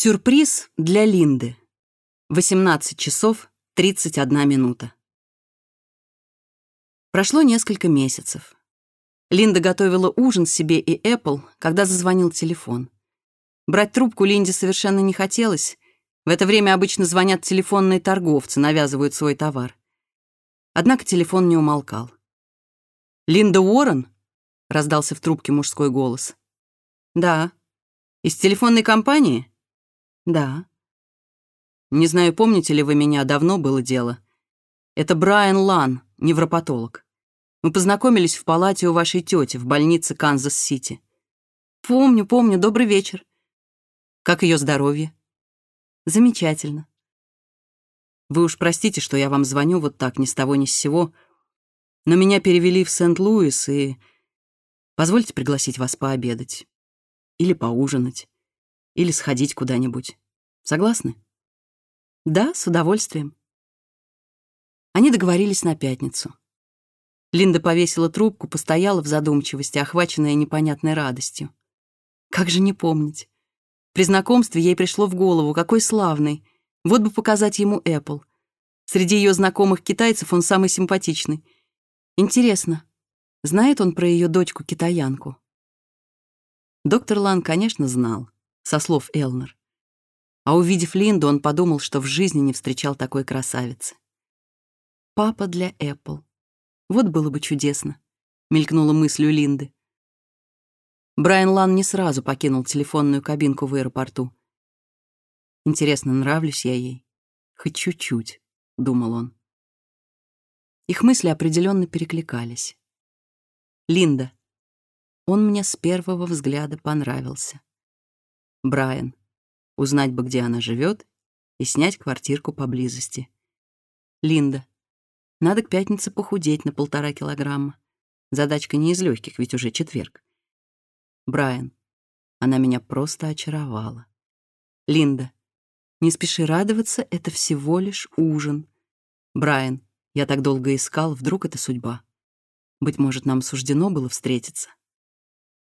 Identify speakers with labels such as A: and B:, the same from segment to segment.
A: Сюрприз для Линды. 18 часов 31 минута. Прошло несколько месяцев. Линда готовила ужин себе и Эппл, когда зазвонил телефон. Брать трубку Линде совершенно не хотелось. В это время обычно звонят телефонные торговцы, навязывают свой товар. Однако телефон не умолкал. «Линда Уоррен?» — раздался в трубке мужской голос. «Да. Из телефонной компании?» «Да». «Не знаю, помните ли вы меня, давно было дело. Это Брайан Лан, невропатолог. Мы познакомились в палате у вашей тети в больнице Канзас-Сити». «Помню, помню, добрый вечер». «Как ее здоровье?» «Замечательно». «Вы уж простите, что я вам звоню вот так, ни с того ни с сего, но меня перевели в Сент-Луис, и... Позвольте пригласить вас пообедать. Или поужинать или сходить куда-нибудь. Согласны? Да, с удовольствием. Они договорились на пятницу. Линда повесила трубку, постояла в задумчивости, охваченная непонятной радостью. Как же не помнить? При знакомстве ей пришло в голову, какой славный. Вот бы показать ему Эппл. Среди ее знакомых китайцев он самый симпатичный. Интересно, знает он про ее дочку-китаянку? Доктор Лан, конечно, знал. со слов Элнер. А увидев Линду, он подумал, что в жизни не встречал такой красавицы. «Папа для Эппл. Вот было бы чудесно», — мелькнула мыслью Линды. Брайан Лан не сразу покинул телефонную кабинку в аэропорту. «Интересно, нравлюсь я ей? Хоть чуть-чуть», — думал он. Их мысли определенно перекликались. «Линда. Он мне с первого взгляда понравился. Брайан, узнать бы, где она живет, и снять квартирку поблизости. Линда. Надо к пятнице похудеть на полтора килограмма. Задачка не из легких, ведь уже четверг. Брайан. Она меня просто очаровала. Линда. Не спеши радоваться, это всего лишь ужин. Брайан. Я так долго искал, вдруг это судьба. Быть может, нам суждено было встретиться.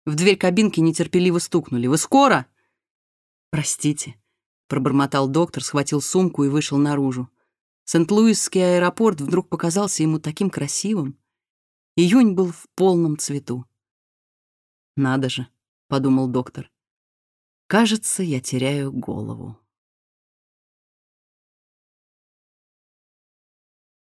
A: В дверь кабинки нетерпеливо стукнули. «Вы скоро?» «Простите», — пробормотал доктор, схватил сумку и вышел наружу. Сент-Луисский аэропорт вдруг показался ему таким красивым. Июнь был в полном цвету. «Надо же», — подумал доктор. «Кажется, я теряю голову».